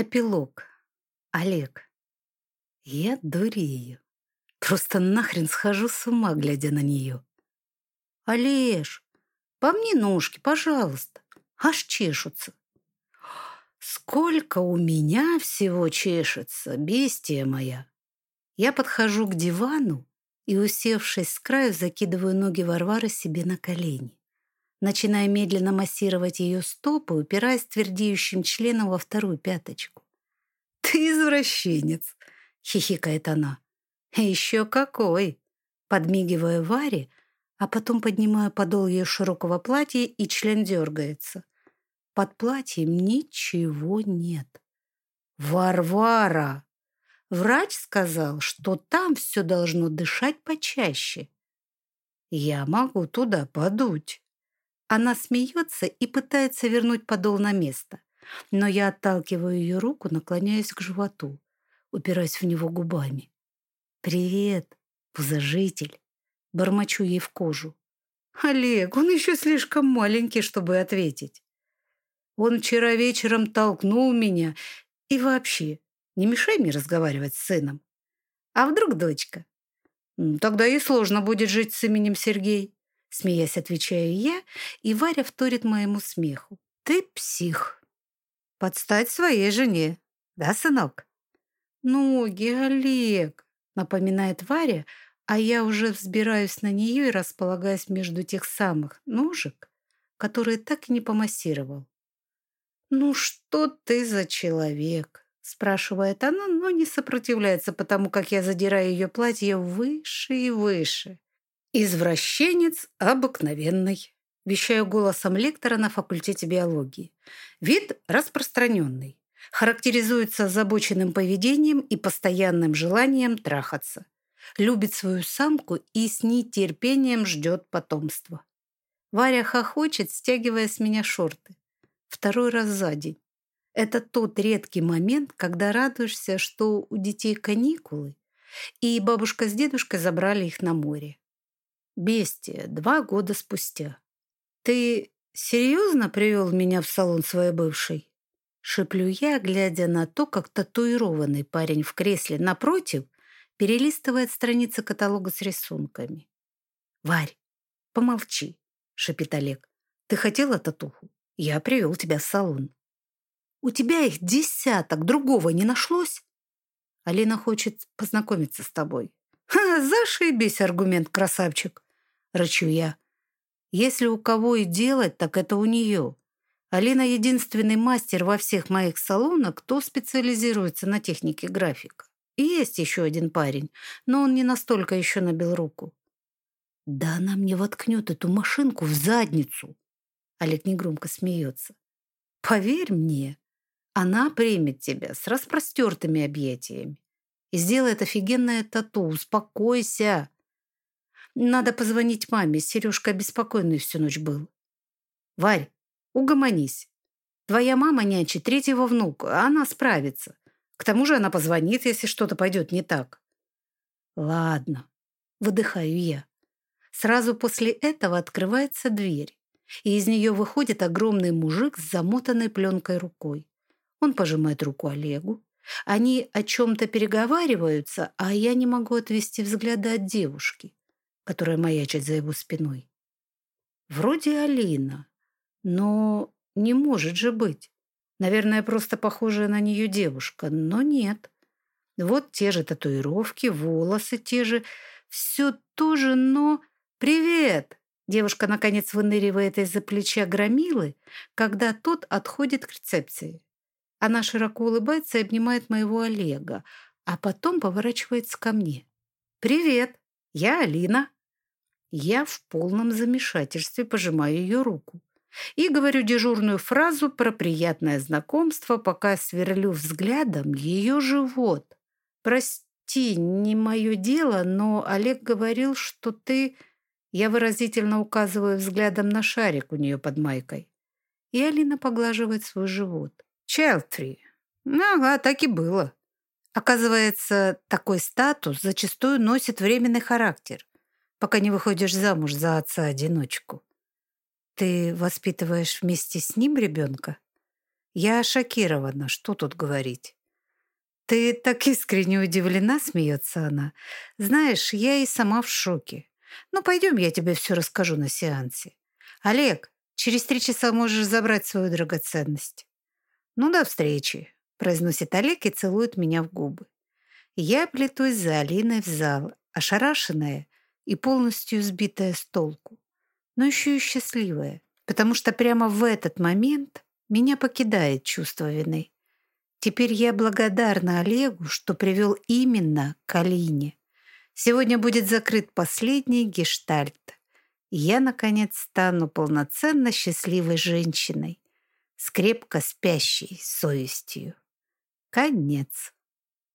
Эпилог. Олег. Я дурею. Просто нахрен схожу с ума, глядя на нее. Олеж, помни ножки, пожалуйста. Аж чешутся. Сколько у меня всего чешется, бестия моя. Я подхожу к дивану и, усевшись с краю, закидываю ноги Варвары себе на колени начиная медленно массировать ее стопы, упираясь твердеющим членом во вторую пяточку. «Ты извращенец!» — хихикает она. «Еще какой!» Подмигивая Варе, а потом поднимаю подол ее широкого платья, и член дергается. Под платьем ничего нет. «Варвара!» Врач сказал, что там все должно дышать почаще. Я могу туда подуть. Она смеется и пытается вернуть подол на место. Но я отталкиваю ее руку, наклоняясь к животу, упираясь в него губами. «Привет, пузожитель!» Бормочу ей в кожу. «Олег, он еще слишком маленький, чтобы ответить. Он вчера вечером толкнул меня. И вообще, не мешай мне разговаривать с сыном. А вдруг дочка? Тогда ей сложно будет жить с именем Сергей. Смеясь, отвечаю я, и Варя вторит моему смеху. Ты псих. Подстать своей жене. Да, сынок? Ноги, Олег, напоминает Варя, а я уже взбираюсь на нее и располагаюсь между тех самых ножек, которые так и не помассировал. «Ну что ты за человек?» спрашивает она, но не сопротивляется, потому как я задираю ее платье выше и выше. Извращенец обыкновенный. Вещаю голосом лектора на факультете биологии. Вид распространенный. Характеризуется озабоченным поведением и постоянным желанием трахаться. Любит свою самку и с нетерпением ждет потомства. Варя хохочет, стягивая с меня шорты. Второй раз за день. Это тот редкий момент, когда радуешься, что у детей каникулы, и бабушка с дедушкой забрали их на море. Бестия, два года спустя. «Ты серьезно привел меня в салон своей бывшей?» Шеплю я, глядя на то, как татуированный парень в кресле напротив перелистывает страницы каталога с рисунками. «Варь, помолчи», — шепит Олег. «Ты хотела татуху? Я привел тебя в салон». «У тебя их десяток, другого не нашлось?» «Алина хочет познакомиться с тобой». «Ха, зашибись, аргумент, красавчик!» — рычу я. «Если у кого и делать, так это у нее. Алина единственный мастер во всех моих салонах, кто специализируется на технике графика. И есть еще один парень, но он не настолько еще набил руку». «Да она мне воткнет эту машинку в задницу!» Олег негромко смеется. «Поверь мне, она примет тебя с распростертыми объятиями и сделает офигенное тату. Успокойся!» Надо позвонить маме. Сережка обеспокоенный всю ночь был. Варь, угомонись. Твоя мама нянчит третьего внука, а она справится. К тому же она позвонит, если что-то пойдет не так. Ладно, выдыхаю я. Сразу после этого открывается дверь, и из нее выходит огромный мужик с замотанной пленкой рукой. Он пожимает руку Олегу. Они о чем-то переговариваются, а я не могу отвести взгляда от девушки которая маячит за его спиной. Вроде Алина, но не может же быть. Наверное, просто похожая на нее девушка, но нет. Вот те же татуировки, волосы те же, все то же, но... «Привет!» Девушка, наконец, выныривает из-за плеча громилы, когда тот отходит к рецепции. Она широко улыбается и обнимает моего Олега, а потом поворачивается ко мне. «Привет, я Алина». Я в полном замешательстве пожимаю ее руку и говорю дежурную фразу про приятное знакомство, пока сверлю взглядом ее живот. «Прости, не мое дело, но Олег говорил, что ты...» Я выразительно указываю взглядом на шарик у нее под майкой. И Алина поглаживает свой живот. «Чайлдфри». Ага, так и было. Оказывается, такой статус зачастую носит временный характер пока не выходишь замуж за отца-одиночку. Ты воспитываешь вместе с ним ребенка? Я шокирована, что тут говорить. «Ты так искренне удивлена?» — смеется она. «Знаешь, я и сама в шоке. Ну, пойдем, я тебе все расскажу на сеансе. Олег, через три часа можешь забрать свою драгоценность». «Ну, до встречи», — произносит Олег и целует меня в губы. Я плетусь за Алиной в зал, ошарашенная и полностью сбитая с толку, но еще и счастливая, потому что прямо в этот момент меня покидает чувство вины. Теперь я благодарна Олегу, что привел именно к Алине. Сегодня будет закрыт последний гештальт. И я, наконец, стану полноценно счастливой женщиной с крепко спящей совестью. Конец.